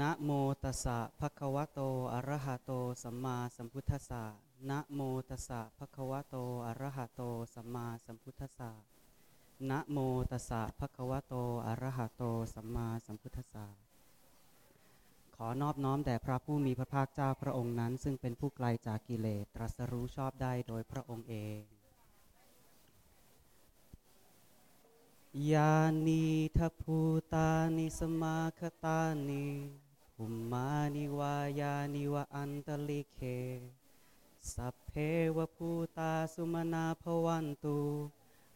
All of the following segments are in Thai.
นะโมตัสสะภะคะวะโต อะระหะโต สัมมาสัมพุทธัสสะนะโมตัสสะภะคะวะโต อะระหะโต สัมมาสัมพุทธัสสะนะโมตัสสะภะคะวะโต อะระหะโต สัมมาสัมพุทธัสสะขอนอบน้อมแด่พระผู้มีพระภาคเจ้าพระองค์นั้น ซึ่งเป็นผู้ไกลจากกิเลส ตรัสรู้ชอบได้โดยพระองค์เอง ยานีทัพภูตานิสมาคตานิภุมมานิวายานิวะอันตลิเค สัพเพวภูตาสุมนาภวันตุ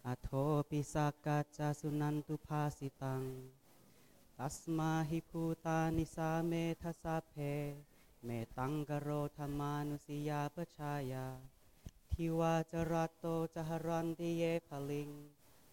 อโทปิสักกัจจสุนันตุภาสิตัง ตัสมาหิภูตานิสาเมทัสสะเพ เมตังกโรธรรมานุสิยาปชายา ทิวาจรัตโตจหรันติเยภลิง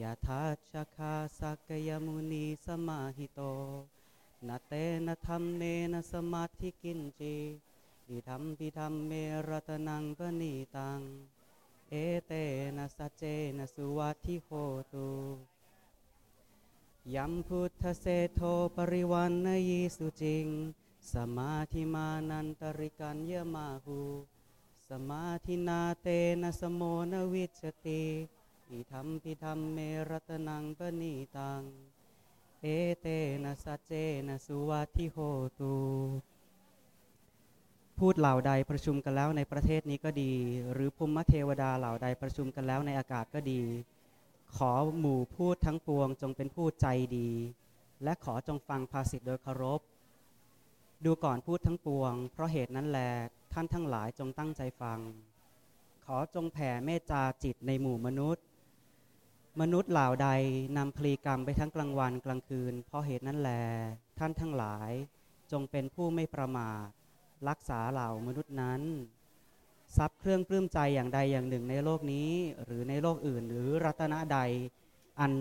ยังรัตนังปณีตังนาโนสมังอาทิตถาคเตนาอิธรรมปิพุทเทรัตนังปณีตังเอเตนะสัจเจนะสุวัติโหตุขยังวิราคังอมตังปณีตังยะทัชคาสักยมุนีสมาหิโตนะเตนะธรรมเนนะสมาธิกินจีอิธรรมปิธรรมเมรตนังปณีตัง เอเตนะสัจเจนะสุวัติโหตุยัมพุทธเสโทปริวันนยีสุจิง สมาธิมานันตริกันยมาหู สมาธินาเตนะสโมนวิชติ อิธรรมปิธรรมเมรัตนังปณีตัง เอเตนะสัจเจนะสุวัติโหตุพูดเหล่าใดประชุมกันแล้วในประเทศนี้ก็ดี หรือภูมิเทวดาเหล่าใดประชุมกันแล้วในอากาศก็ดี ขอหมู่พูดทั้งปวงจงเป็นผู้ใจดี และขอจงฟังภาษิตโดยเคารพ ดูก่อนพูดทั้งปวง เพราะเหตุนั้นแลท่านทั้งหลายจงตั้งใจฟังขอจงแผ่เมตตาจิตในหมู่มนุษย์ มนุษย์เหล่าใดนำพลีกรรมไปทั้งกลางวันกลางคืน เพราะเหตุนั้นแล ท่านทั้งหลาย จงเป็นผู้ไม่ประมาทรักษาเหล่ามนุษย์นั้น ทรัพย์เครื่องปลื้มใจอย่างใดอย่างหนึ่งในโลกนี้ หรือในโลกอื่น หรือรัตนะใด อัน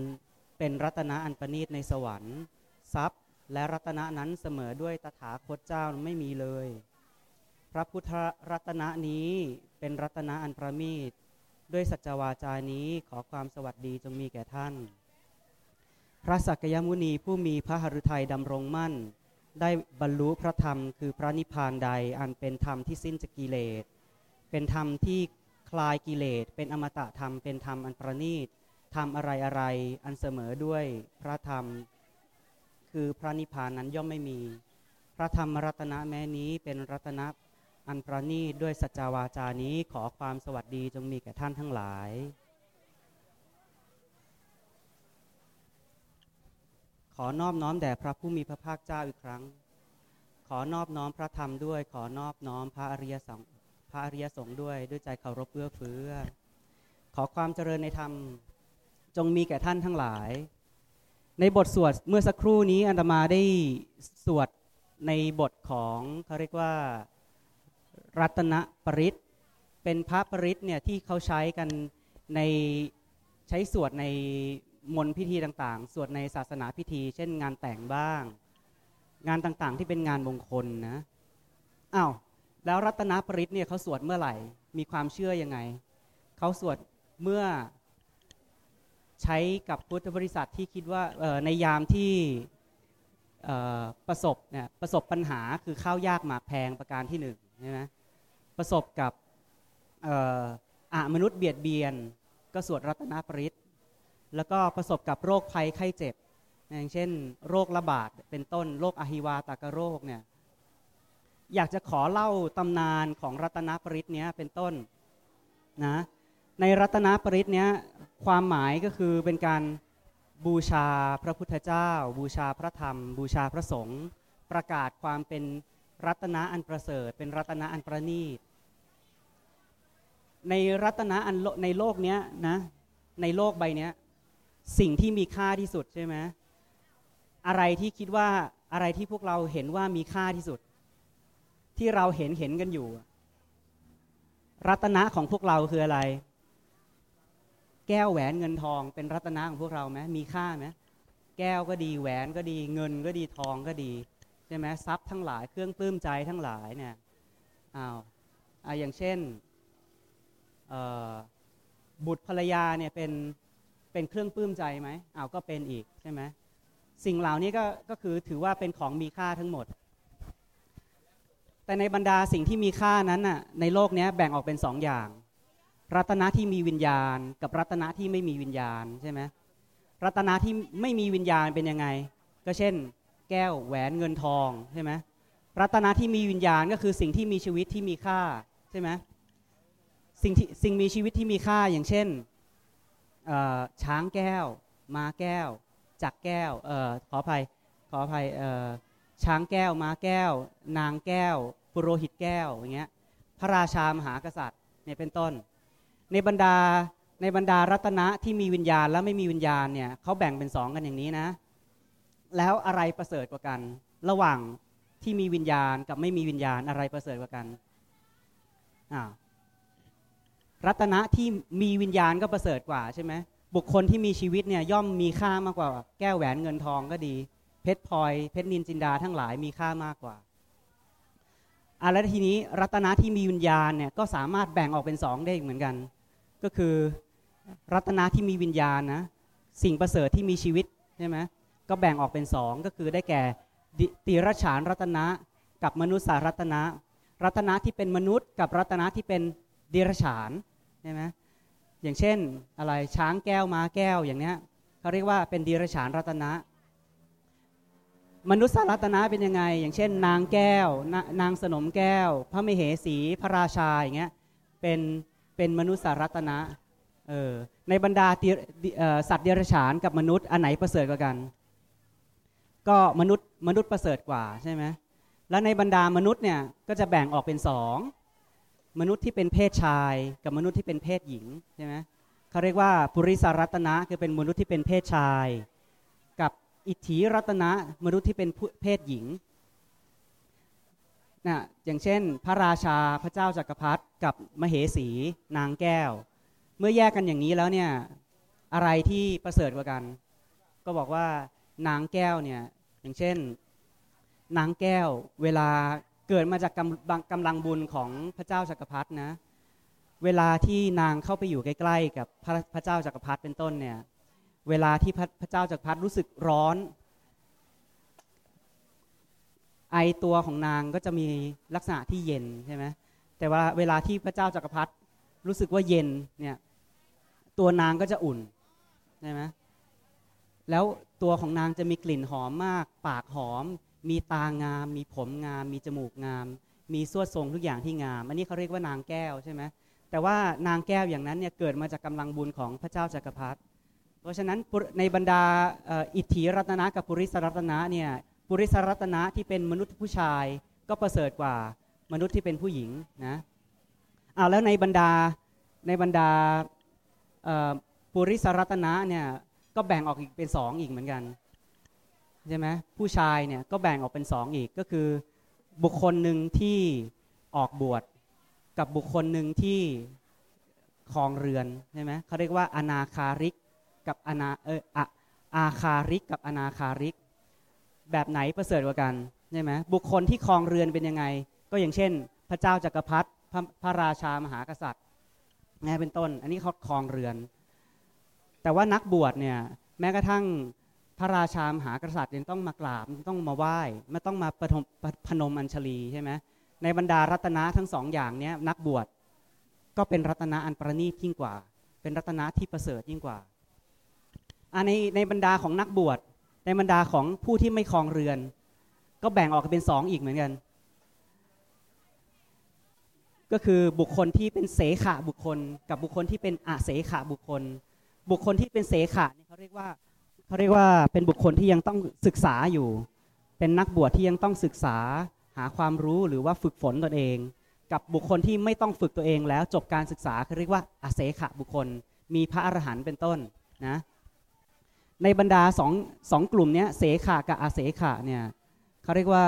เป็นรัตนะอันประณีตในสวรรค์ทรัพย์และรัตนะนั้นเสมอด้วยตถาคตเจ้าไม่มีเลย พระพุทธรัตนะนี้เป็นรัตนะอันประณีต ด้วยสัจวาจานี้ขอความสวัสดีจงมีแก่ท่าน พระสักยมุนีผู้มีพระหฤทัยดำรงมั่น ได้บรรลุพระธรรมคือพระนิพพานใดอันเป็นธรรมที่สิ้นจากกิเลส เป็นธรรมที่คลายกิเลส เป็นอมตะธรรม เป็นธรรมอันประณีตธรรมอะไรอะไรอันเสมอด้วยพระธรรม คือพระนิพพานนั้นย่อมไม่มี พระธรรมรัตนะแม้นี้เป็นรัตนะ อันประณีด้วยสัจวาจานี้ขอความสวัสดีจงมีแก่ท่านทั้งหลาย ขอนอบน้อมแด่พระผู้มีพระภาคเจ้าอีกครั้ง ขอนอบน้อมพระธรรมด้วย ขอนอบน้อมพระอริยสงฆ์พระอริยสงฆ์ด้วยด้วยใจเคารพเอื้อเฟื้อ ขอความเจริญในธรรมจงมีแก่ท่านทั้งหลาย ในบทสวดเมื่อสักครู่นี้อันตมาได้สวดในบทของเขาเรียกว่า รัตนปริตเป็นพระปริตเนี่ยที่เขาใช้กันในใช้สวดในมนพิธีต่างๆ สวดในศาสนาพิธี เช่นงานแต่งบ้าง งานต่างๆที่เป็นงานมงคลนะอ้าวแล้วรัตนปริตเนี่ยเขาสวดเมื่อไหร่ มีความเชื่อยังไง เขาสวดเมื่อใช้กับพุทธบริษัทที่คิดว่าในยามที่ประสบเนี่ยประสบปัญหาคือข้าวยากหมากแพงประการที่หนึ่งใช่ไหม ประสบกับอามนุษย์เบียดเบียน ก็สวดรัตนปริตแล้วก็ประสบกับโรคภัยไข้เจ็บ อย่างเช่น โรคระบาดเป็นต้นโรคอหิวาตากโรคเนี่ยอยากจะขอเล่าตำนานของรัตนปริตเนี้ยเป็นต้นนะในรัตนปริตเนี้ยความหมายก็คือเป็นการบูชาพระพุทธเจ้า บูชาพระธรรม บูชาพระสงฆ์ประกาศความเป็น รัตนะอันประเสริฐ เป็นรัตนะอันประณีต ในรัตนะอันในโลกเนี้ยนะ ในโลกใบนี้สิ่งที่มีค่าที่สุดใช่ไหมอะไรที่คิดว่าอะไรที่พวกเราเห็นว่ามีค่าที่สุด ที่เราเห็นเห็นกันอยู่ รัตนะของพวกเราคืออะไร แก้วแหวนเงินทอง เป็นรัตนะของพวกเราไหมมีค่าไหมแก้วก็ดีแหวนก็ดี เงินก็ดีทองก็ดี ใช่ไหมทรัพย์ทั้งหลายเครื่องปลื้มใจทั้งหลายเนี่ยอ้าวออย่างเช่นบุตรภรรยาเนี่ยเป็นเป็นเครื่องปลื้มใจไหมอ้าวก็เป็นอีกใช่ไหมสิ่งเหล่านี้ก็ก็คือถือว่าเป็นของมีค่าทั้งหมด แต่ในบรรดาสิ่งที่มีค่านั้นน่ะในโลกนี้แบ่งออกเป็นสองอย่าง รัตนะที่มีวิญญาณ กับรัตนะที่ไม่มีวิญญาณใช่ไหมรัตนะที่ไม่มีวิญญาณเป็นยังไง ก็เช่น แก้วแหวนเงินทองใช่ไหมรัตนะที่มีวิญญาณก็คือสิ่งที่มีชีวิตที่มีค่าใช่ไหมสิ่งที่สิ่งมีชีวิตที่มีค่าอย่างเช่นช้างแก้ว ม้าแก้ว จักรแก้วออขออภัยขออภัยช้างแก้ว ม้าแก้ว นางแก้ว ปุโรหิตแก้วอย่างเงี้ยพระราชามหากษัตริย์เนี่ยเป็นต้น ในบรรดาในบรรดารัตนะที่มีวิญญาณและไม่มีวิญญาณเนี่ยเขาแบ่งเป็นสองกันอย่างนี้นะ แล้วอะไรประเสริฐกว่ากัน ระหว่างที่มีวิญญาณกับไม่มีวิญญาณอะไรประเสริฐกว่ากันรัตนะที่มีวิญญาณก็ประเสริฐกว่าใช่ไหมบุคคลที่มีชีวิตเนี่ยย่อมมีค่ามากกว่า แก้วแหวนเงินทองก็ดี เพชรพลอยเพชรนินจินดาทั้งหลายมีค่ามากกว่าอะแล้วทีนี้รัตนะที่มีวิญญาณเนี่ยก็สามารถแบ่งออกเป็นสองได้อีกเหมือนกัน ก็คือรัตนะที่มีวิญญาณนะสิ่งประเสริฐที่มีชีวิตใช่ไหม ก็แบ่งออกเป็นสองก็คือได้แก่ดิติรฉานรัตนะกับมนุษยรัตนะ รัตนะที่เป็นมนุษย์ กับรัตนะที่เป็นดิรฉานใช่ไหมอย่างเช่นอะไรช้างแก้วม้าแก้วอย่างเนี้ยเขาเรียกว่าเป็นดิรฉานรัตนะ มนุษยรัตนะเป็นยังไง อย่างเช่น นางแก้วนานางสนมแก้ว พระมเหสีพระราชาอย่างเงี้ยเป็นเป็นมนุษยรัตนะเออในบรรดาสัตว์เดรัจฉานกับมนุษย์อันไหนประเสริฐกว่ากัน ก็มนุษย์มนุษย์ประเสริฐกว่าใช่ไหมแล้วในบรรดามนุษย์เนี่ยก็จะแบ่งออกเป็นสองมนุษย์ที่เป็นเพศชาย กับมนุษย์ที่เป็นเพศหญิงใช่ไหมเขาเรียกว่าปุริสรัตนะคือเป็นมนุษย์ที่เป็นเพศชาย กับอิทธิรัตนะมนุษย์ที่เป็นเพศหญิงนะอย่างเช่น พระราชาพระเจ้าจักรพรรดิกับมเหสีนางแก้ว เมื่อแยกกันอย่างนี้แล้วเนี่ยอะไรที่ประเสริฐกว่ากัน ก็บอกว่านางแก้วเนี่ย อย่างเช่น นางแก้วเวลาเกิดมาจากกำลังกำลังบุญของพระเจ้าจักรพรรดินะเวลาที่นางเข้าไปอยู่ใกล้ๆ กับพระพระเจ้าจักรพรรดิเป็นต้นเนี่ยเวลาที่พระพระเจ้าจักรพรรดิรู้สึกร้อน ไอตัวของนางก็จะมีลักษณะที่เย็นใช่ไหมแต่ว่าเวลาที่พระเจ้าจักรพรรดิรู้สึกว่าเย็นเนี่ยตัวนางก็จะอุ่นใช่ไหม แล้วตัวของนางจะมีกลิ่นหอมมาก ปากหอม มีตางาม มีผมงาม มีจมูกงาม มีสวดทรงทุกอย่างที่งาม อันนี้เขาเรียกว่านางแก้วใช่ไหมแต่ว่านางแก้วอย่างนั้นเนี่ยเกิดมาจากกำลังบุญของพระเจ้าจักรพรรดิเพราะฉะนั้นในบรรดาอิทธิรัตนะกับปุริสรัตนะเนี่ยปุริสรัตนะที่เป็นมนุษย์ผู้ชายก็ประเสริฐกว่ามนุษย์ที่เป็นผู้หญิงนะอ้าวแล้วในบรรดาในบรรดาปุริสรัตนะเนี่ย ก็แบ่งออกอีกเป็นสองอีกเหมือนกันใช่ไหมผู้ชายเนี่ยก็แบ่งออกเป็นสองอีกก็คือ บุคคลหนึ่งที่ออกบวชกับบุคคลหนึ่งที่คลองเรือนใช่ไหมเขาเรียกว่าอนาคาริกกับอนาเอออะอาคาริกกับอนาคาริก แบบไหนประเสริฐกว่ากันใช่ไหมบุคคลที่คลองเรือนเป็นยังไง ก็อย่างเช่น พระเจ้าจักรพรรดิพระราชามหากษัตริย์นี่เป็นต้น อันนี้เขาคลองเรือน แต่ว่านักบวชเนี่ยแม้กระทั่งพระราชามหากษัตริย์ยังต้องมากราบต้องมาไหว้ไม่ต้องมาประทมพนมอัญชลีใช่ไหมในบรรดารัตนะทั้งสองอย่างนี้นักบวชก็เป็นรัตนะอันประณีตยิ่งกว่า เป็นรัตนะที่ประเสริฐยิ่งกว่าในในบรรดาของนักบวชในบรรดาของผู้ที่ไม่คลองเรือน ก็แบ่งออกเป็นสองอีกเหมือนกัน ก็คือบุคคลที่เป็นเสขะบุคคล กับบุคคลที่เป็นอาเสขะบุคคล บุคคลที่เป็นเสขะเนี่ยเขาเรียกว่าเขาเรียกว่าเป็นบุคคลที่ยังต้องศึกษาอยู่ เป็นนักบวชที่ยังต้องศึกษาหาความรู้หรือว่าฝึกฝนตนเอง กับบุคคลที่ไม่ต้องฝึกตัวเองแล้วจบการศึกษาเขาเรียกว่าอาเสขะบุคคล มีพระอรหันต์เป็นต้นนะในบรรดาสองสองกลุ่มนี้เสขะกับอาเสขะเนี่ยเขาเรียกว่า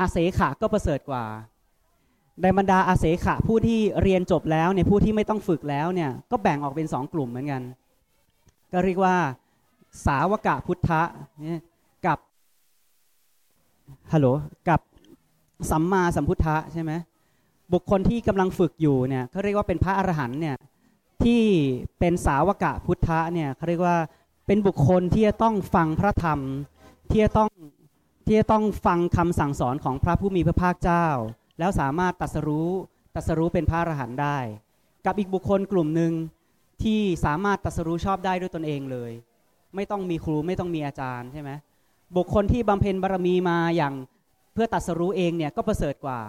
อาเสขะก็ประเสริฐกว่า ในบรรดาอาเสขะผู้ที่เรียนจบแล้วเนี่ยผู้ที่ไม่ต้องฝึกแล้วเนี่ยก็แบ่งออกเป็นสองกลุ่มเหมือนกัน ก็เรียกว่า สาวกะพุทธะกับฮัลโหลกับสัมมาสัมพุทธะใช่ไหมบุคคลที่กำลังฝึกอยู่เนี่ยเขาเรียกว่าเป็นพระอรหันต์เนี่ยที่เป็นสาวกะพุทธะเนี่ยเขาเรียกว่าเป็นบุคคลที่จะต้องฟังพระธรรมที่จะต้องที่จะต้องฟังคำสั่งสอนของพระผู้มีพระภาคเจ้า แล้วสามารถตัสรู้ตัสรู้เป็นพระอรหันต์ได้ กับอีกบุคคลกลุ่มหนึ่ง ที่สามารถตรัสรู้ชอบได้ด้วยตนเองเลย ไม่ต้องมีครูไม่ต้องมีอาจารย์ใช่ไหมบุคคลที่บำเพ็ญบารมีมาอย่างเพื่อตรัสรู้เองเนี่ยก็ประเสริฐกว่า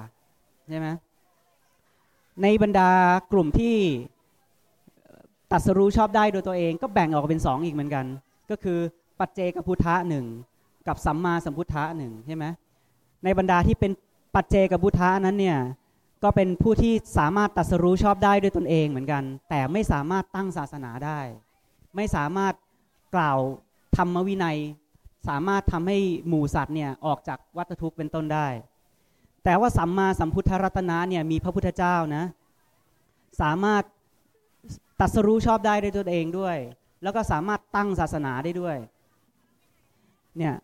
ใช่ไหมในบรรดากลุ่มที่ตรัสรู้ชอบได้โดยตัวเอง ก็แบ่งออกเป็นสองอีกเหมือนกัน ก็คือปัจเจกพุทธะหนึ่งกับสัมมาสัมพุทธะหนึ่งใช่ไหมในบรรดาที่เป็นปัจเจกพุทธะนั้นเนี่ย ก็เป็นผู้ที่สามารถตรัสรู้ชอบได้ด้วยตนเองเหมือนกัน แต่ไม่สามารถตั้งศาสนาได้ ไม่สามารถกล่าวธรรมวินัย สามารถทำให้หมู่สัตว์เนี่ยออกจากวัฏทุกข์เป็นต้นได้ แต่ว่าสัมมาสัมพุทธรัตนะเนี่ยมีพระพุทธเจ้านะ สามารถตรัสรู้ชอบได้ด้วยตนเองด้วย แล้วก็สามารถตั้งศาสนาได้ด้วยเนี่ย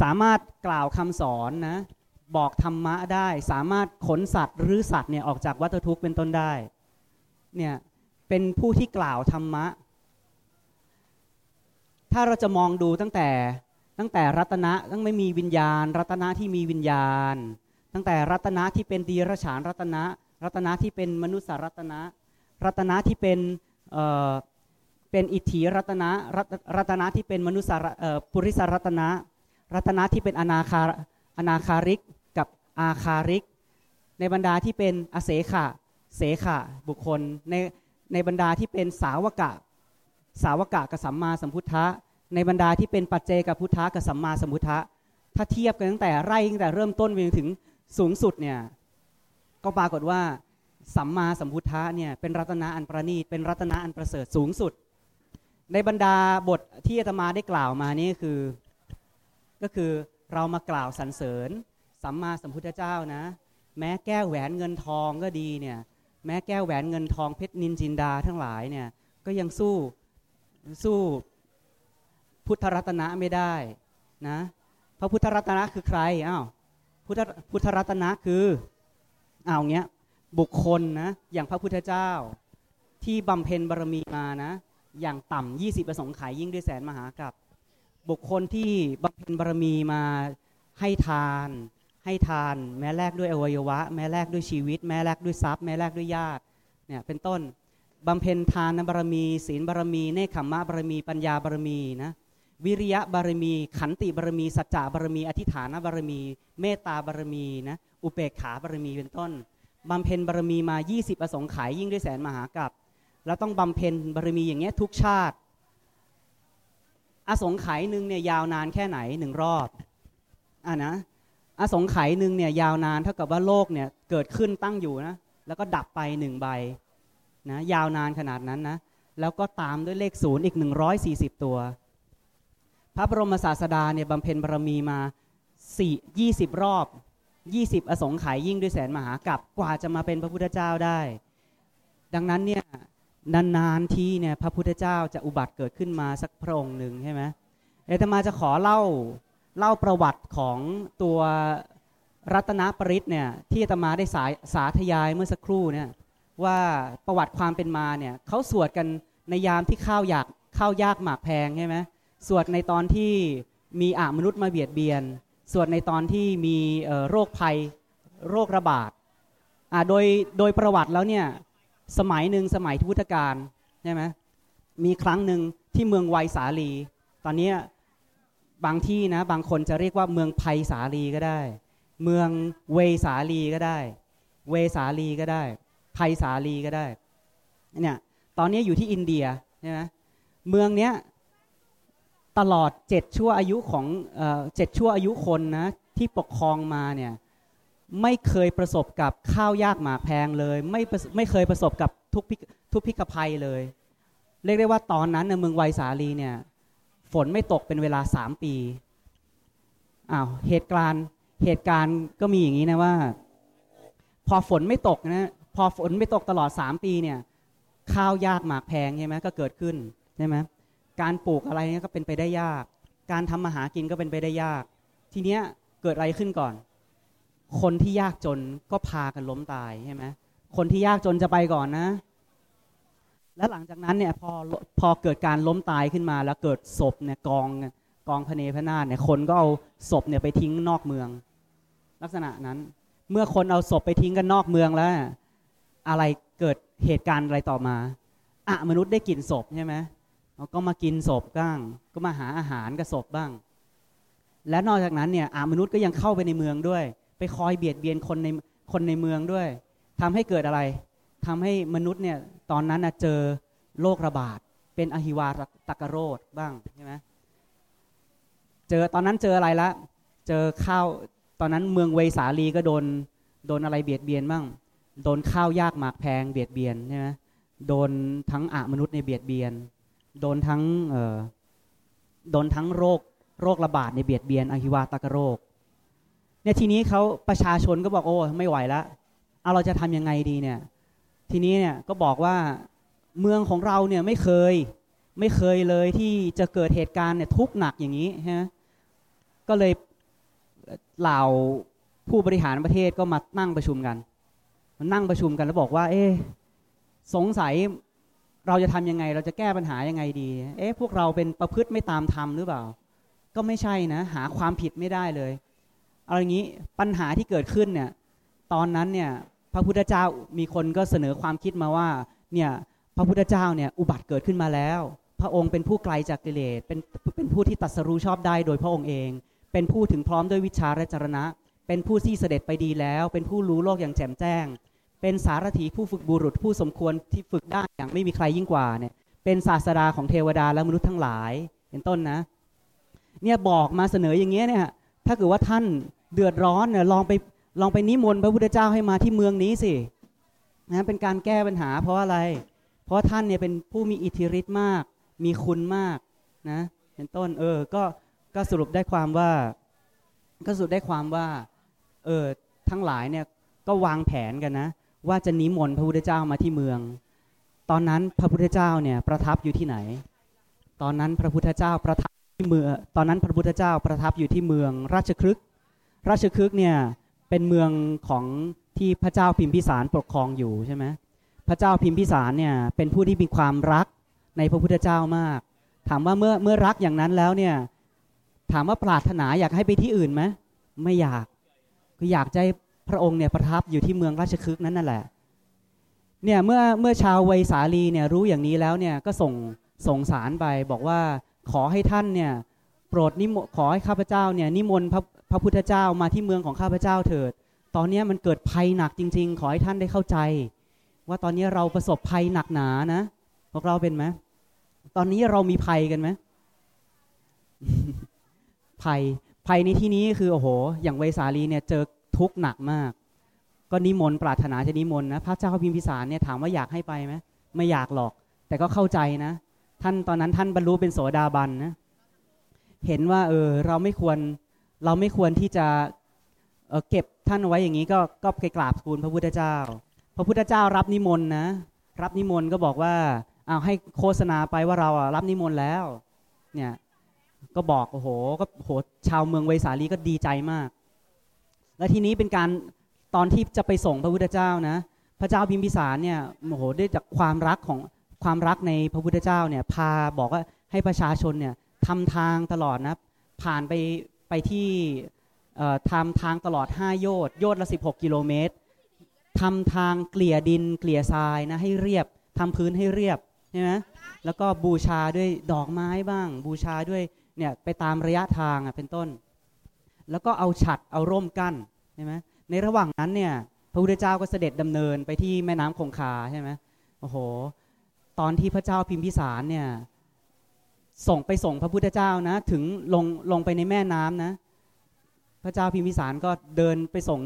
สามารถกล่าวคำสอนนะ บอกธรรมะได้ สามารถขนสัตว์หรือสัตว์เนี่ยออกจากวัฏทุกข์เป็นต้นได้เนี่ยเป็นผู้ที่กล่าวธรรมะ ถ้าเราจะมองดูตั้งแต่ตั้งแต่รัตนะตั้งไม่มีวิญญาณ รัตนะที่มีวิญญาณ ตั้งแต่รัตนะที่เป็นดีรฉานรัตนะ รัตนะที่เป็นมนุษย์รัตนะ รัตนะที่เป็นเอ่อเป็นอิทธิรัตนะรัตนะที่เป็นมนุษยเอ่อปุริสรัตนะ รัตนะที่เป็นอนาคาอนาคาริก อาคาริก ในบรรดาที่เป็นอเสขะเสขะบุคคลในในบรรดาที่เป็นสาวกะ สาวกะกับสัมมาสัมพุทธะ ในบรรดาที่เป็นปัจเจกพุทธะกับสัมมาสัมพุทธะ ถ้าเทียบกันตั้งแต่ไร่ตั้งแต่เริ่มต้นไปจนถึงสูงสุดเนี่ยก็ปรากฏว่าสัมมาสัมพุทธะเนี่ยเป็นรัตนะอันประณีตเป็นรัตนะอันประเสริฐสูงสุด ในบรรดาบทที่อาตมาได้กล่าวมานี่คือ ก็คือเรามากล่าวสรรเสริญ สัมมาสัมพุทธเจ้านะ แม้แก้วแหวนเงินทองก็ดีเนี่ย แม้แก้วแหวนเงินทองเพชรนินจินดาทั้งหลายเนี่ย ก็ยังสู้สู้พุทธรัตนะไม่ได้นะพระพุทธรัตนะคือใครอ้าวพุทธพุทธรัตนะคืออ้าวเงี้ยบุคคลนะอย่างพระพุทธเจ้าที่บำเพ็ญบารมีมานะ อย่างต่ำยี่สิบประสงค์ขายยิ่งด้วยแสนมหากับ บุคคลที่บำเพ็ญบารมีมาให้ทาน ให้ทาน แม้แลกด้วยอวัยวะ แม้แลกด้วยชีวิต แม้แลกด้วยทรัพย์ แม้แลกด้วยญาติเนี่ยเป็นต้นบำเพ็ญทานบารมี ศีลบารมี เนคขมมะบารมี ปัญญาบารมีนะวิริยะบารมี ขันติบารมี สัจจะบารมี อธิฐานบารมี เมตตาบารมีนะอุเบกขาบารมีเป็นต้นบำเพ็ญบารมีมา 20ประสงค์ขายยิ่งด้วยแสนมหากับแล้วต้องบำเพ็ญบารมีอย่างเงี้ยทุกชาติ อสงไขยหนึ่งเนี่ยยาวนานแค่ไหนหนึ่งรอบอะนะ อสงไขยหนึ่งเนี่ยยาวนานเท่ากับว่าโลกเนี่ยเกิดขึ้นตั้งอยู่นะแล้วก็ดับไปหนึ่งใบนะยาวนานขนาดนั้นนะแล้วก็ตามด้วยเลขศูนย์อีก 140 ตัว พระบรมศาสดาเนี่ยบำเพ็ญบารมีมา4 20 รอบ 20 อสงไขยยิ่งด้วยแสนมหากับกว่าจะมาเป็นพระพุทธเจ้าได้ ดังนั้นเนี่ยนานๆที่เนี่ยพระพุทธเจ้าจะอุบัติเกิดขึ้นมาสักพระองค์หนึ่งใช่ไหมเอตมาจะขอเล่า เล่าประวัติของตัวรัตนปริศเนี่ยที่อาตมาได้สาสาธยายเมื่อสักครู่เนี่ยว่าประวัติความเป็นมาเนี่ยเขาสวดกันในยามที่ข้าวอยากข้าวยากหมากแพงใช่ไหมสวดในตอนที่มีอามนุษย์มาเบียดเบียน สวดในตอนที่มีโรคภัยโรคระบาดโดยโดยประวัติแล้วเนี่ยสมัยหนึ่งสมัยทุตการใช่ไหมมีครั้งหนึ่งที่เมืองไวสาลี ตอนนี้ บางที่นะบางคนจะเรียกว่าเมืองไพสาลีก็ได้ เมืองเวสาลีก็ได้ เวสาลีก็ได้ไพสาลีก็ได้เนี่ยตอนนี้อยู่ที่อินเดียใช่ไหมเมืองเนี้ยตลอดเจ็ดชั่วอายุของเจ็ดชั่วอายุคนนะที่ปกครองมาเนี่ยไม่เคยประสบกับข้าวยากหมากแพงเลย ไม่ไม่เคยประสบกับทุกทุกพิกภัยเลย เรียกได้ว่าตอนนั้นในเมืองไวสาลีเนี่ย ฝนไม่ตกเป็นเวลาสามปีอ้าวเหตุการณ์เหตุการณ์ก็มีอย่างนี้นะว่า พอฝนไม่ตกนะพอฝนไม่ตกตลอด3ปีเนี่ย ข้าวยากหมากแพงใช่ไหมก็เกิดขึ้นใช่ไหมการปลูกอะไรเนี่ยก็เป็นไปได้ยาก การทำมาหากินก็เป็นไปได้ยาก ทีเนี้ยเกิดอะไรขึ้นก่อน คนที่ยากจนก็พากันล้มตายใช่ไหมคนที่ยากจนจะไปก่อนนะ แล้วหลังจากนั้นเนี่ยพอพอเกิดการล้มตายขึ้นมา แล้วเกิดศพเนี่ยกองกองพเนพนาเนี่ยคนก็เอาศพเนี่ยไปทิ้งนอกเมือง ลักษณะนั้น เมื่อคนเอาศพไปทิ้งกันนอกเมืองแล้ว อะไรเกิดเหตุการณ์อะไรต่อมาอะมนุษย์ได้กลิ่นศพใช่ไหมเขาก็มากินศพบ้าง ก็มาหาอาหารกับศพบ้าง และนอกจากนั้นเนี่ยอามนุษย์ก็ยังเข้าไปในเมืองด้วย ไปคอยเบียดเบียนคนในคนในเมืองด้วยทำให้เกิดอะไร ทำให้มนุษย์เนี่ยตอนนั้นนะเจอโรคระบาด เป็นอหิวาตกโรคบ้างใช่ไหมเจอตอนนั้นเจออะไรละ เจอข้าวตอนนั้นเมืองเวสาลีก็โดนโดนอะไรเบียดเบียนบ้าง โดนข้าวยากหมากแพงเบียดเบียนใช่ไหมโดนทั้งอะมนุษย์ในเบียดเบียน โดนทั้งเอ่อโดนทั้งโรคโรคระบาดในเบียดเบียนอหิวาตกโรคเนี่ยทีนี้เขาประชาชนก็บอกโอ้ไม่ไหวแล้วเอาเราจะทำยังไงดีเนี่ย ทีนี้เนี่ยก็บอกว่าเมืองของเราเนี่ยไม่เคยไม่เคยเลยที่จะเกิดเหตุการณ์เนี่ยทุกข์หนักอย่างนี้ฮะก็เลยเหล่าผู้บริหารประเทศก็มานั่งประชุมกันมานั่งประชุมกันแล้วบอกว่า เอ๊สงสัยเราจะทำยังไง เราจะแก้ปัญหายังไงดี เอ๊ะพวกเราเป็นประพฤติไม่ตามธรรมหรือเปล่า ก็ไม่ใช่นะ หาความผิดไม่ได้เลย เอาอย่างนี้ปัญหาที่เกิดขึ้นเนี่ย ตอนนั้นเนี่ย พระพุทธเจ้ามีคนก็เสนอความคิดมาว่าเนี่ยพระพุทธเจ้าเนี่ยอุบัติเกิดขึ้นมาแล้ว พระองค์เป็นผู้ไกลจากกิเลสเป็นเป็นผู้ที่ตัดสรู้ชอบได้โดยพระองค์เอง เป็นผู้ถึงพร้อมด้วยวิชาและจรณะ เป็นผู้ที่เสด็จไปดีแล้ว เป็นผู้รู้โลกอย่างแจ่มแจ้ง เป็นสารถีผู้ฝึกบุรุษผู้สมควรที่ฝึกได้อย่างไม่มีใครยิ่งกว่าเนี่ยเป็นศาสดาของเทวดาและมนุษย์ทั้งหลายเป็นต้นนะเนี่ยบอกมาเสนออย่างเงี้ยเนี่ยถ้าเกิดว่าท่านเดือดร้อนเนี่ยลองไป ลองไปนิมนต์พระพุทธเจ้าให้มาที่เมืองนี้สินะเป็นการแก้ปัญหาเพราะอะไร เพราะท่านเนี่ยเป็นผู้มีอิทธิฤทธิ์มาก มีคุณมากนะเป็นต้นเออก็ก็สรุปได้ความว่า ก็สรุปได้ความว่าเออทั้งหลายเนี่ยก็วางแผนกันนะ ว่าจะนิมนต์พระพุทธเจ้ามาที่เมือง ตอนนั้นพระพุทธเจ้าเนี่ยประทับอยู่ที่ไหน ตอนนั้นพระพุทธเจ้าประทับที่เมืองตอนนั้นพระพุทธเจ้าประทับอยู่ที่เมือง ราชครึกราชครึกเนี่ย เป็นเมืองของที่พระเจ้าพิมพิสารปกครองอยู่ใช่ไหมพระเจ้าพิมพิสารเนี่ยเป็นผู้ที่มีความรักในพระพุทธเจ้ามาก ถามว่าเมื่อเมื่อรักอย่างนั้นแล้วเนี่ยถามว่าปรารถนาอยากให้ไปที่อื่นไหมไม่อยากคือยากใจพระองค์เนี่ยประทับอยู่ที่เมืองราชคฤห์นั้นนั่นแหละเนี่ยเมื่อเมื่อชาวเวสาลีเนี่ยรู้อย่างนี้แล้วเนี่ยก็ส่งส่งสารไปบอกว่าขอให้ท่านเนี่ยโปรดนิมขอให้ข้าพเจ้าเนี่ยนิมนต์พระ พระพุทธเจ้ามาที่เมืองของข้าพเจ้าเถิด ตอนนี้มันเกิดภัยหนักจริง ๆ ขอให้ท่านได้เข้าใจ ว่าตอนนี้เราประสบภัยหนักหนานะ พวกเราเป็นไหมตอนนี้เรามีภัยกันไหมภัยภัยในที่นี้คือโอ้โห อย่างเวสาลีเนี่ยเจอทุกข์หนักมาก ก็นิมนต์ปรารถนาจะนิมนต์นะพระเจ้าพิมพิสารเนี่ยถามว่าอยากให้ไปไหมไม่อยากหรอก แต่ก็เข้าใจนะ ท่านตอนนั้นท่านบรรลุเป็นโสดาบันนะเห็นว่าเออเราไม่ควร เราไม่ควรที่จะเเก็บท่านไว้อย่างนี้ก็ก็ไปกราบทูลพระพุทธเจ้า พระพุทธเจ้ารับนิมนต์นะ รับนิมนต์ก็บอกว่าเอาให้โฆษณาไปว่าเรารับนิมนต์แล้ว เนี่ยก็บอกโอ้โหก็โหชาวเมืองเวสาลีก็ดีใจมาก แล้วทีนี้เป็นการตอนที่จะไปส่งพระพุทธเจ้านะ พระเจ้าพิมพิสารเนี่ยโอ้โหด้วยจากความรักของความรักในพระพุทธเจ้าเนี่ยพาบอกว่าให้ประชาชนเนี่ยทำทางตลอดนะผ่านไป ไปที่ทำทางตลอด 5 โยชน์โยชน์ละ 16 กิโลเมตรทำทางเกลี่ยดินเกลี่ยทรายนะให้เรียบทำพื้นให้เรียบใช่ไหมแล้วก็บูชาด้วยดอกไม้บ้าง บูชาด้วยเนี่ยไปตามระยะทางอะเป็นต้น แล้วก็เอาฉัดเอาร่มกั้นใช่ไหมในระหว่างนั้นเนี่ยพระพุทธเจ้าก็เสด็จดำเนินไปที่แม่น้ำคงคาใช่ไหมโอ้โห ตอนที่พระเจ้าพิมพิสารเนี่ย ส่งไปส่งพระพุทธเจ้านะ ถึงลงลงไปในแม่น้ำนะ พระเจ้าพิมพิสารก็เดินไปส่ง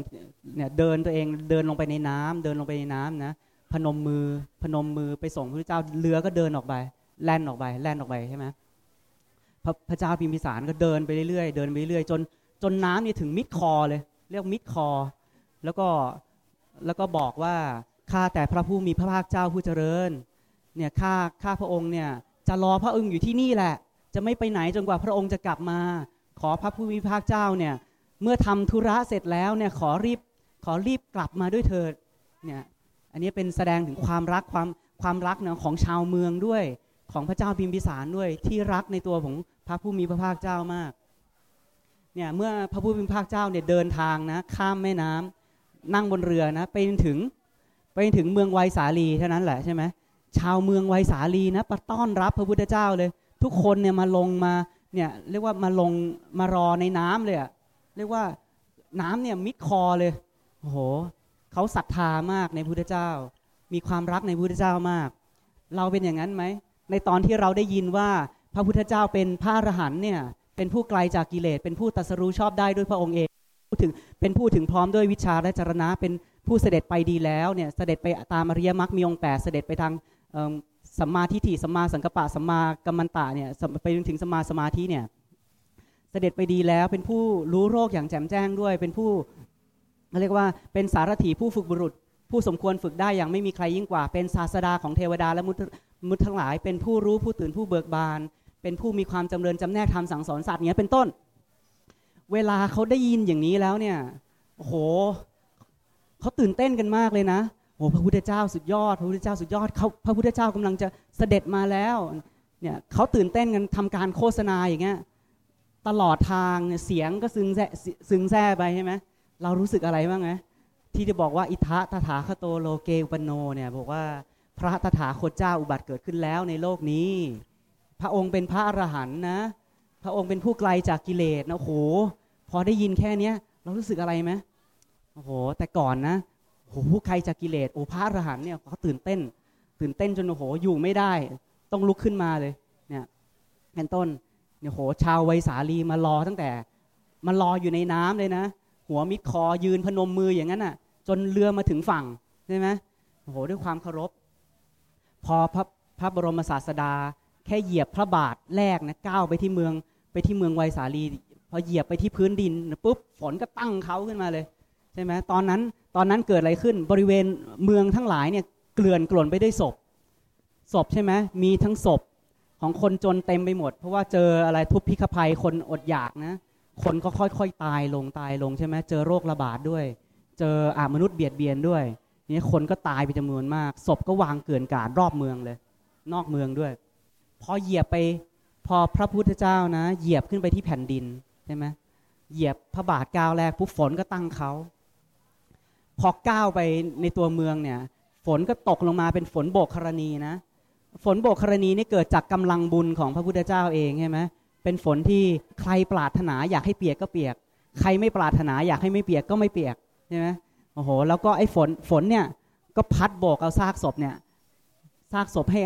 เนี่ยเดินตัวเองเดินลงไปในน้ำเดินลงไปในน้ำนะ พนมมือพนมมือไปส่งพระพุทธเจ้าเรือก็เดินออกไปแล่นออกไปแล่นออกไปใช่ไหมพระพระเจ้าพิมพิสารก็เดินไปเรื่อยๆเดินไปเรื่อยจนจนน้ำนี่ถึงมิดคอเลย เรียกมิดคอ แล้วก็แล้วก็บอกว่าข้าแต่พระผู้มีพระภาคเจ้าผู้เจริญเนี่ยข้าข้าพระองค์เนี่ย จะรอพระองค์อยู่ที่นี่แหละ จะไม่ไปไหนจนกว่าพระองค์จะกลับมา ขอพระผู้มีพระภาคเจ้าเนี่ยเมื่อทำธุระเสร็จแล้วเนี่ยขอรีบขอรีบกลับมาด้วยเถิดเนี่ยอันนี้เป็นแสดงถึงความรักความความรักเนะของชาวเมืองด้วยของพระเจ้าพิมพิสารด้วยที่รักในตัวของพระผู้มีพระภาคเจ้ามากเนี่ยเมื่อพระผู้มีพระภาคเจ้าเนี่ยเดินทางนะข้ามแม่น้ำนั่งบนเรือนะไปถึงไปถึงเมืองไวสาลีเท่านั้นแหละใช่ไหม ชาวเมืองไวสาลีนะประต้อนรับพระพุทธเจ้าเลย ทุกคนเนี่ยมาลงมาเนี่ยเรียกว่ามาลงมารอในน้ำเลยอะเรียกว่าน้ำเนี่ยมิดคอเลยโอ้โหเขาศรัทธามากในพุทธเจ้า มีความรักในพุทธเจ้ามาก เราเป็นอย่างนั้นไหมในตอนที่เราได้ยินว่าพระพุทธเจ้าเป็นพระอรหันเนี่ยเป็นผู้ไกลจากกิเลสเป็นผู้ตรัสรู้ชอบได้ด้วยพระองค์เองพูดถึงเป็นผู้ถึงพร้อมด้วยวิชาและจรณะเป็นผู้เสด็จไปดีแล้วเนี่ยเสด็จไปตามอริยมรรคมีองค์แปดเสด็จไปทาง สัมมาทิฏฐิสัมมาสังกัปปะสัมมากัมมันตะเนี่ยไปถึงสัมมาสมาธิเนี่ยเสด็จไปดีแล้วเป็นผู้รู้โรคอย่างแจ่มแจ้งด้วย เป็นผู้เรียกว่าเป็นสารถีผู้ฝึกบุรุษ ผู้สมควรฝึกได้อย่างไม่มีใครยิ่งกว่า เป็นศาสดาของเทวดาและมุตทั้งหลาย เป็นผู้รู้ผู้ตื่นผู้เบิกบาน เป็นผู้มีความจำเริญจำแนกธรรมสั่งสอนสัตว์เนี้ยเป็นต้น เวลาเขาได้ยินอย่างนี้แล้วเนี่ยโอ้โหเขาตื่นเต้นกันมากเลยนะ โอ้พระพุทธเจ้าสุดยอด พระพุทธเจ้าสุดยอดเขาพระพุทธเจ้ากำลังจะเสด็จมาแล้วเนี่ยเขาตื่นเต้นกันทำการโฆษณาอย่างเงี้ยตลอดทางเนี่ยเสียงก็ซึงแซ่ซึงแซ่ไปใช่ไหมเรารู้สึกอะไรบ้างไหมที่จะบอกว่าอิทะตถาคโตโลเกอุปโนเนี่ยบอกว่าพระตถาคตเจ้าอุบัติเกิดขึ้นแล้วในโลกนี้ พระองค์เป็นพระอรหันต์นะ พระองค์เป็นผู้ไกลจากกิเลสนะโอ้โห พอได้ยินแค่เนี้ยเรารู้สึกอะไรไหมโอ้โห แต่ก่อนนะ อ้โหผู้ไกลจากกิเลสโอ้พระอรหันเนี่ยเขาตื่นเต้น ตื่นเต้นจนโอ้โหอยู่ไม่ได้ ต้องลุกขึ้นมาเลยเนี่ยเป็นต้นเนี่ยโหชาวไวยสาลีมารอตั้งแต่มารออยู่ในน้ำเลยนะ หัวมิดคอยืนพนมมืออย่างนั้นอะ จนเรือมาถึงฝั่งใช่ไหมโอ้โหด้วยความเคารพ พอพระพระบรมศาสดา แค่เหยียบพระบาทแรกนะก้าวไปที่เมืองไปที่เมืองไวยสาลีพอเหยียบไปที่พื้นดินปุ๊บฝนก็ตั้งเขาขึ้นมาเลย ช่ไหมตอนนั้นตอนนั้นเกิดอะไรขึ้นบริเวณเมืองทั้งหลายเนี่ยเกลื่อนกล่นไปด้วยศพ ศพใช่ไหมมีทั้งศพของคนจนเต็มไปหมด เพราะว่าเจออะไรทุพพิฆภัยคนอดอยากนะ คนก็ค่อยๆ ตายลงตายลงใช่ไหมเจอโรคระบาดด้วย เจออามนุษย์เบียดเบียนด้วยนี่คนก็ตายไปจำนวนมาก ศพก็วางเกลื่อนกาดรอบเมืองเลย นอกเมืองด้วย พอเหยียบไปพอพระพุทธเจ้านะ เหยียบขึ้นไปที่แผ่นดินใช่ไหมเหยียบพระบาทก้าวแรกปุ๊บฝนก็ตั้งเขา พอก้าวไปในตัวเมืองเนี่ยฝนก็ตกลงมาเป็นฝนโบกครณีนะ ฝนโบกครณีนี่เกิดจากกำลังบุญของพระพุทธเจ้าเองใช่ไหมเป็นฝนที่ใครปรารถนาอยากให้เปียกก็เปียก ใครไม่ปรารถนาอยากให้ไม่เปียกก็ไม่เปียกใช่ไหมโอ้โห แล้วก็ไอ้ฝนฝนเนี่ยก็พัดโบกเอาซากศพเนี่ยซากศพให้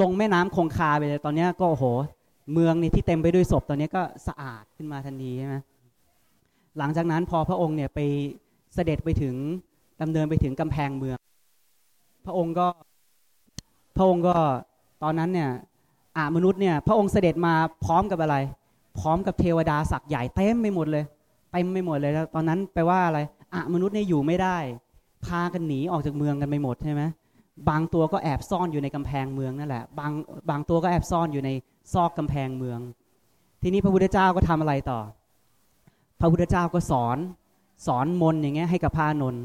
ลงแม่น้ำคงคาไปเลยตอนนี้ก็โอ้โห เมืองนี่ที่เต็มไปด้วยศพตอนนี้ก็สะอาดขึ้นมาทันทีใช่ไหมหลังจากนั้นพอพระองค์เนี่ยไป เสด็จไปถึงดำเนินไปถึงกำแพงเมือง พระองค์ก็พระองค์ก็ตอนนั้นเนี่ยอามนุษย์เนี่ยพระองค์เสด็จมาพร้อมกับอะไร พร้อมกับเทวดาศักดิ์ใหญ่เต็มไปหมดเลยเต็มไปหมดเลยแล้วตอนนั้นแปลว่าอะไรอามนุษย์เนี่ยอยู่ไม่ได้ พากันหนีออกจากเมืองกันไปหมดใช่ไหมบางตัวก็แอบซ่อนอยู่ในกำแพงเมืองนั่นแหละบางบางตัวก็แอบซ่อนอยู่ในซอกกำแพงเมือง ทีนี้พระพุทธเจ้าก็ทำอะไรต่อ พระพุทธเจ้าก็สอน สอนมนอย่างเงี้ยให้กับพานนท์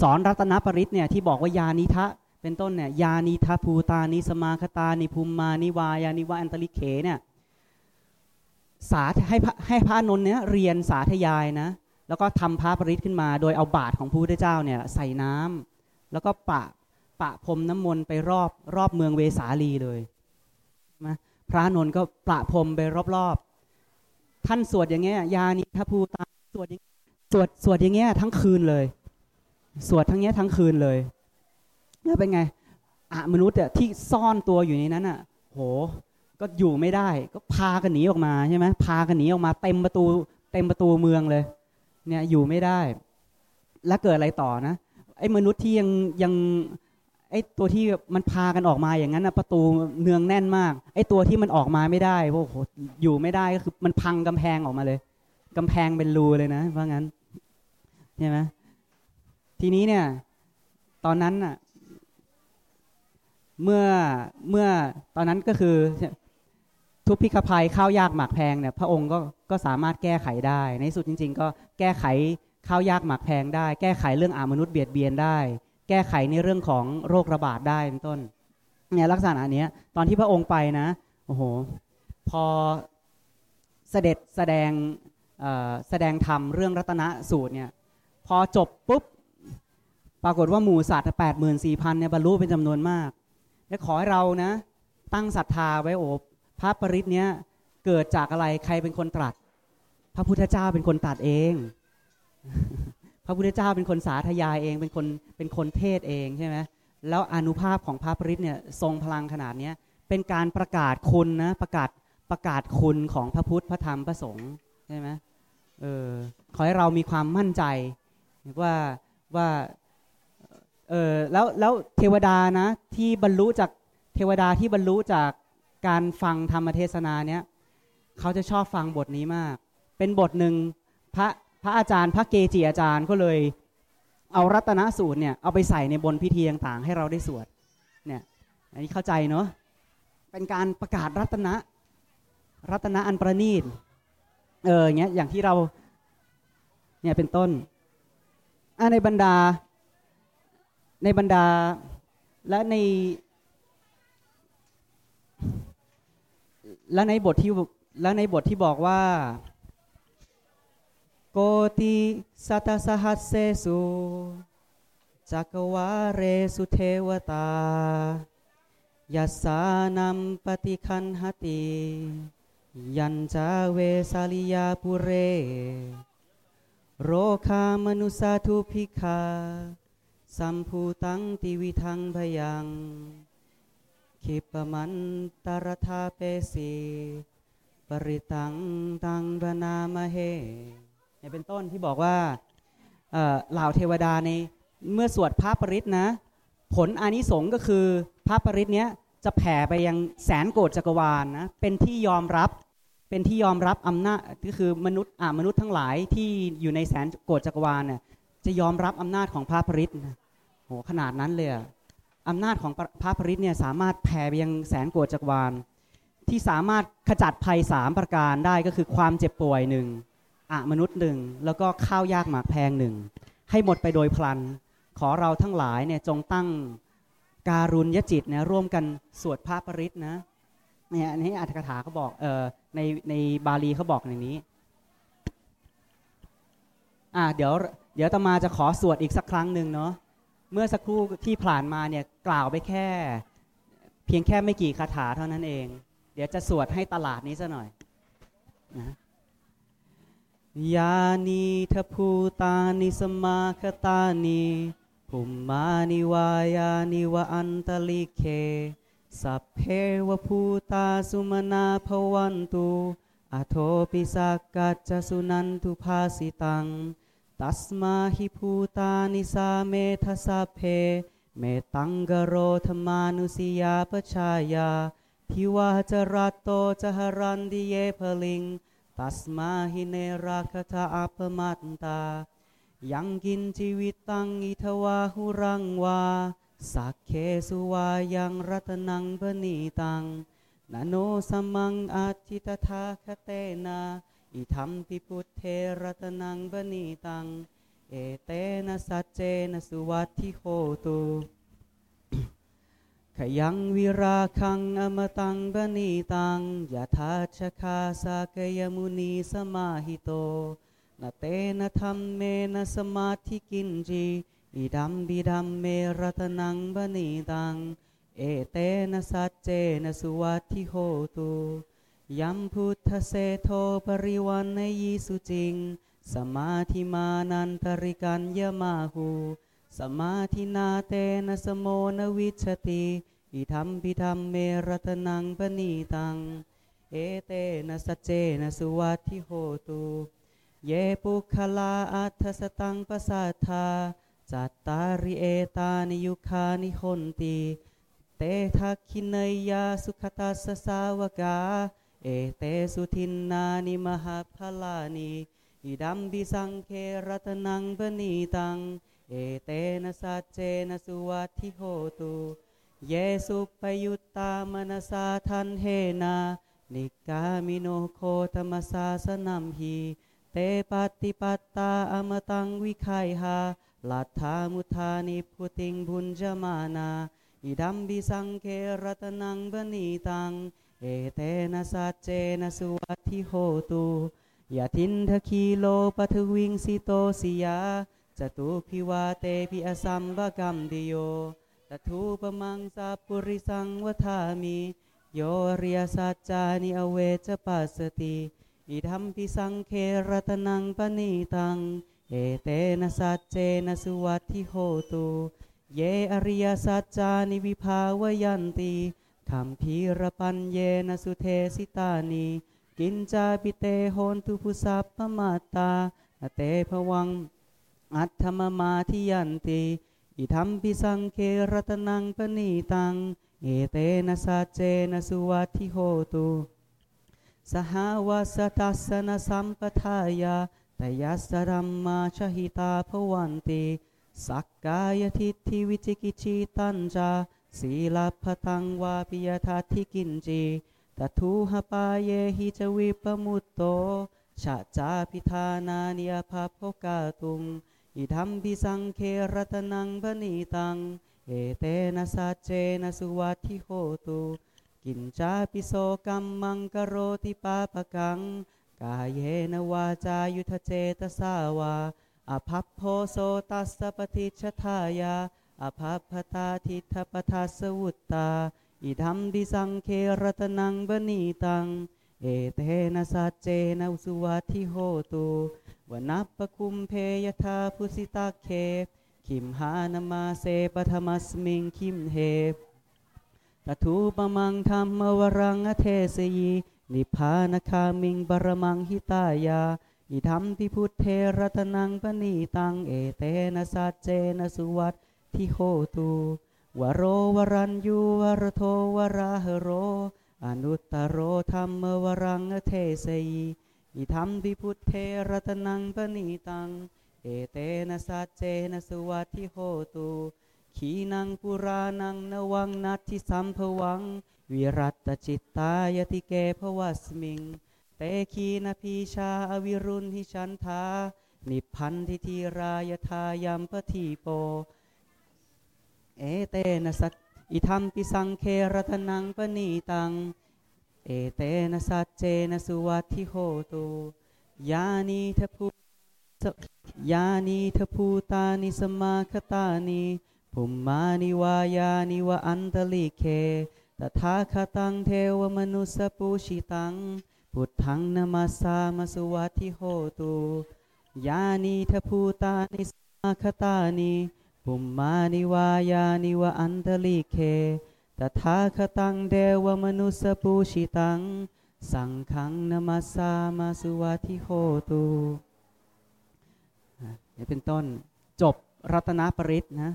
สอนรัตนปริตเนี่ยที่บอกว่ายานิทะเป็นต้นเนี่ยยานิทะภูตานิสมาคตานิภูมมานิวายานิวาอันตริเขเนี่ยสาให้ให้พระนนท์เนี่ยเรียนสาธยายนะแล้วก็ทำพระปริตขึ้นมา โดยเอาบาทของพระพุทธเจ้าเนี่ยใส่น้ำแล้วก็ปะปะพรมน้ำมนต์ไปรอบรอบเมืองเวสาลีเลยนะพระนนท์ก็ปะพรมไปรอบๆท่านสวดอย่างเงี้ยยานิทะภูตาสวดอย่าง สวดสวดอย่างเงี้ยทั้งคืนเลย สวดทั้งเงี้ยทั้งคืนเลยแล้วเป็นไงอะมนุษย์อะที่ซ่อนตัวอยู่ในนั้นอะ โห ก็อยู่ไม่ได้ ก็พากันหนีออกมาใช่ไหมพากันหนีออกมาเต็มประตู เต็มประตูเมืองเลย เนี่ยอยู่ไม่ได้ แล้วเกิดอะไรต่อนะไอ้มนุษย์ที่ยังยังไอ้ตัวที่มันพากันออกมาอย่างนั้นนะประตูเนืองแน่นมาก ไอ้ตัวที่มันออกมาไม่ได้โอ้โหอยู่ไม่ได้ก็คือมันพังกำแพงออกมาเลยกำแพงเป็นรูเลยนะ เพราะงั้น ใช่ไหมทีนี้เนี่ย ตอนนั้นน่ะ เมื่อเมื่อตอนนั้นก็คือ ทุพพิฆภัยข้าวยากหมากแพงเนี่ย พระองค์ก็ก็สามารถแก้ไขได้ ในสุดจริง ๆ ก็แก้ไขข้าวยากหมากแพงได้ แก้ไขเรื่องอามนุษย์เบียดเบียนได้ แก้ไขในเรื่องของโรคระบาดได้เป็นต้น เนี่ยลักษณะนี้ตอนที่พระองค์ไปนะโอ้โห พอเสด็จแสดงแสดงธรรมเรื่องรัตนสูตรเนี่ย พอจบปุ๊บ ปรากฏว่าหมู่สัตว์แปดหมื่นสี่พันเนี่ยบรรลุเป็นจำนวนมาก และขอให้เรานะ ตั้งศรัทธาไว้โอบพระปริศเนี้ยเกิดจากอะไรใครเป็นคนตรัส พระพุทธเจ้าเป็นคนตรัสเอง พระพุทธเจ้าเป็นคนสาธยายเองเป็นคนเป็นคนเทศเองใช่ไหมแล้วอนุภาพของพระปริศเนี่ยทรงพลังขนาดเนี้ยเป็นการประกาศคุณนะประกาศประกาศคุณของพระพุทธพระธรรมพระสงฆ์ใช่ไหมเออขอให้เรามีความมั่นใจ ว่าว่าเออแล้วแล้วเทวดานะที่บรรลุจากเทวดาที่บรรลุจากการฟังธรรมเทศนาเนี้ยเขาจะชอบฟังบทนี้มาก เป็นบทหนึ่งพระพระอาจารย์ พระเกจิอาจารย์ก็เลยเอารัตนสูตรเนี่ยเอาไปใส่ในบนพิธีต่างๆ ให้เราได้สวดเนี่ยอันนี้เข้าใจเนาะเป็นการประกาศรัตนะรัตนะอันประณีตเออเงี้ยอย่างที่เราเนี่ยเป็นต้น ในบรรดา ในบรรดาและใน และในบทที่และในบทที่บอกว่าโกติสัตสหัสเสสุจักวาเรสุเทวตายัสานัมปฏิคันหติ ยันจาเวสาลิยาปุเร โรคามนุสาทุพิคา สัมภูตังติวิทังพยังคิปมันตารธาเปสีปริตังตังบนามเฮเนี่ยเป็นต้นที่บอกว่าเหล่าเทวดาในเมื่อสวดพระปริตนะ ผลอานิสงส์ก็คือพระปริตเนี้ยจะแผ่ไปยังแสนโกดจักรวาลนะเป็นที่ยอมรับ เป็นที่ยอมรับอำนาจก็คือมนุษย์อ่ามนุษย์ทั้งหลายที่อยู่ในแสนโกดจักรวาลเนี่ยจะยอมรับอำนาจของพระปริตนะโหขนาดนั้นเลยอำนาจของพระปริตเนี่ยสามารถแผ่ไปยังแสนโกดจักรวาล ที่สามารถขจัดภัยสามประการได้ก็คือความเจ็บป่วยหนึ่งอะมนุษย์หนึ่งแล้วก็ข้าวยากหมากแพงหนึ่งให้หมดไปโดยพลัน ขอเราทั้งหลายเนี่ยจงตั้งการุณยจิตเนี่ยร่วมกันสวดพระปริตนะ เนี่ยนี้อัตถกถาเขาบอกเออในในบาลีเขาบอกอย่างนี้อ่าเดี๋ยวเดี๋ยวตมาจะขอสวดอีกสักครั้งหนึ่งเนาะเมื่อสักครู่ที่ผ่านมาเนี่ยกล่าวไปแค่ เพียงแค่ไม่กี่คาถาเท่านั้นเอง เดี๋ยวจะสวดให้ตลาดนี้ซะหน่อยนะยานีทภูตานิสมาคตานีภุมมานิวายานิวอันตลิเค สัพเพวภูตาสุมนาภวันตุอโทปิสักกัจจสุนันตุภาสิตัง ตัสมาหิภูตานิสาเมทสัพเพ เมตังกโรธมานุสิยาปชายา ทิวาจรัตโตจหรันดิเยพลิง ตัสมาหิเนราคตาอัปมัตตา ยังกินชีวิตตังอิทวาหุรังวา สักเคสุวายังรัตนังปณีตังนาโนสมังอาทิตถาคเตนาอิธรรมปิพุทเทรัตนังปณีตัง เอเตนะสัจเจนะสุวัตทิโหตุขยังวิราคังอมตังปณีตังยะทาชคาสากยมุนีสมาหิโตนาเตนะธรรมเมนะสมาธิกินจี อิดัมบิดัมเมรัตนังบณีตัง เอเตนะสัจเจนะสุวัตทิโหตุยัมพุทธเสโทปริวันในยีสุจิง สมาธิมานันตริกันยมาหูสมาธินาเตนะสโมนวิชติอิธรรมพิธรรมเมรัตนังปณีตัง เอเตนะสัจเจนะสุวัตทิโหตุ เยปุคลาอัทสตังปสัทธา จัตตาริเอตานิยุคานิหนตีเตทักขินยาสุขตัสสาวกา เอเตสุทินนานิมหาพลานีอิดัมบิสังเครัตนังปณีตัง เอเตนะสัจเจนะสุวัติโหตุ เยสุปยุตตามนสาทันเฮนา นิกามิโนโคตมสาสนัมหีเตปฏิปัตตาอมตังวิไคหา ลัทธามุทานิพุติงบุญจมานาอิดัมบิสังเครัตนังบณีตัง เอเตนะสัจเจนะสุวัติโหตุยะทินทคีโลปัทวิงสิโตสิยาจตุพิวาเตปิอสัมบกัมดิโยตทูปมังสาปุริสังวทามิ โยเรียสัจจานิอเวจปัสสติ อิธัมปิสังเครัตนังปณีตัง เอเตนะสัจเจนะสุวัตถิโหตุ เยอริยสัจจานิวิภาวยันติคัมภีรปัญเยนะสุเทสิตานิกินจาปิเตโหนตุพุสัพพมาตตาอเตภวัง อัตถมมาทิยันติ อิทัมปิสังเครัตนังปณีตัง เอเตนะสัจเจนะสุวัตถิโหตุ สหวาสตัสสนสัมปทายา ตยัสรัมมาชหิตาภวันติสักกายทิฏฐิวิจิกิจิตัญจาสีลพตังวาปิยทัติกินจีตทูหปาเยหิจวิปมุตโตชะจาพิธานานิยภาพกาตุงอิทัมปิสังเครัตนังบณีตัง เอเตนะสัจเจนะสุวัติโหตุ กินจาปิโสกัมมังกโรติปาปะกัง กายเยนวาจายุทธเจตสาวาอภัพโพโสตัสปฏิชทายาอภัพพตาทิทปทัสสวุตตา อิธัมปิสังเครตนังบณีตัง เอเตนะสัจเจนะสุวัติโหตุวนัปปคุมเพยทาพุสิตาเคคิมหานมาเสปธรรมสมิงคิมเหตทูปมังธรรมวรังอเทสยี นิพพานคามิงบรมังหิตายาอิธรรมปิพุทเทรัตนังปณีตังเอเตนะสัจเจนะสุวัตทิโหตุวโรวรัญยูวรโทวราหโร อนุตตโรธรรมวรังเทสยีอิธรรมปิพุทเทรัตนังปณีตัง เอเตนะสัจเจนะสุวัตทิโหตุขีนังปุรานังนวังนัตทิสัมภวัง วิรัตจิตตายติเกภวัสมิง เตคีนพีชาอวิรุณหิชันธานิพันธิทีรายทายัมปทีโป เอเตนะสัจอิธรรมปิสังเครตนังปณีตัง เอเตนะสัจเจนะสุวัตถิโหตุยานีธะ ภูยานีธะ ภูตานิ สะมาคะตานิภุมมานิวายานิวะอันตะลิกเข ตะถาคะตังเทวะมะนุสสะปูชิตัง พุทธัง นะมัสสามะ สุวัตถิโหตุยานีธะ ภูตานิ สะมาคะตานิภุมมานิวายานิวะอันตะลิกเขตถาคตังเทวมนุสปูชิตัง สังฆังนมาสสามสุวัติโหตุอะนี่เป็นต้นจบรัตนปริศนะ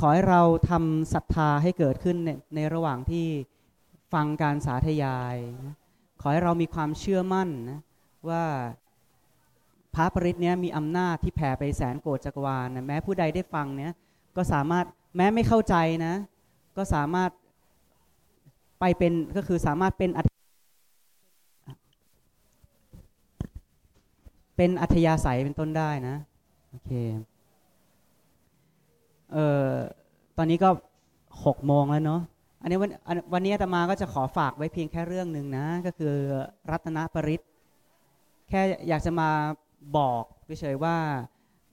ขอให้เราทำศรัทธาให้เกิดขึ้นในในระหว่างที่ฟังการสาธยายนะขอให้เรามีความเชื่อมั่นนะว่าพระปริตเนี้ยมีอำนาจที่แผ่ไปแสนโกฏจักรวาลนะแม้ผู้ใดได้ฟังเนี้ยก็สามารถแม้ไม่เข้าใจนะ ก็สามารถไปเป็นก็คือสามารถเป็นเป็นอัธยาศัยเป็นต้นได้นะโอเค เออตอนนี้ก็หกโมงแล้วเนาะอันนี้วันวันนี้อาตมาก็จะขอฝากไว้เพียงแค่เรื่องหนึ่งนะ ก็คือรัตนปริศแค่อยากจะมาบอกเฉยๆว่า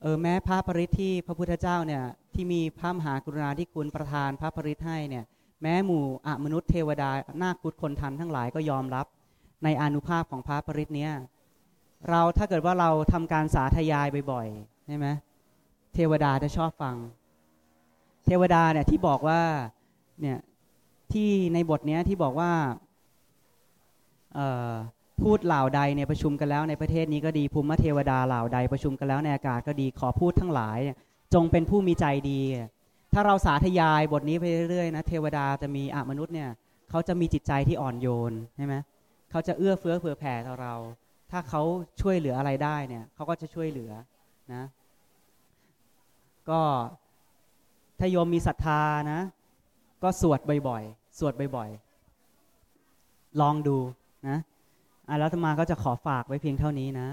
เออแม้พระปริศที่พระพุทธเจ้าเนี่ยที่มีพระมหากรุณาธิคุณประทานพระปริศให้เนี่ยแม้หมู่อมนุษย์เทวดานาคกุศคนทันทั้งหลายก็ยอมรับในอนุภาพของพระปริศเนี้ยเราถ้าเกิดว่าเราทำการสาธยายบ่อยๆใช่ไหมเทวดาจะชอบฟัง เทวดาเนี่ยที่บอกว่าเนี่ยที่ในบทเนี้ยที่บอกว่าพูดเหล่าใดเนี่ยประชุมกันแล้วในประเทศนี้ก็ดีภูมิเทวดาเหล่าใดประชุมกันแล้วในอากาศก็ดีขอพูดทั้งหลายยจงเป็นผู้มีใจดี ถ้าเราสาธยายบทนี้ไปเรื่อยๆนะเทวดาจะมีอมนุษย์เนี่ยเขาจะมีจิตใจที่อ่อนโยนใช่ไหมเขาจะเอื้อเฟื้อเผื่อแผ่ต่อเรา ถ้าเขาช่วยเหลืออะไรได้เนี่ยเขาก็จะช่วยเหลือนะ ก็ ถ้าโยมมีศรัทธานะ ก็สวดบ่อยๆ สวดบ่อยๆ ลองดูนะอะแล้วอาตมาก็จะขอฝากไว้เพียงเท่านี้นะ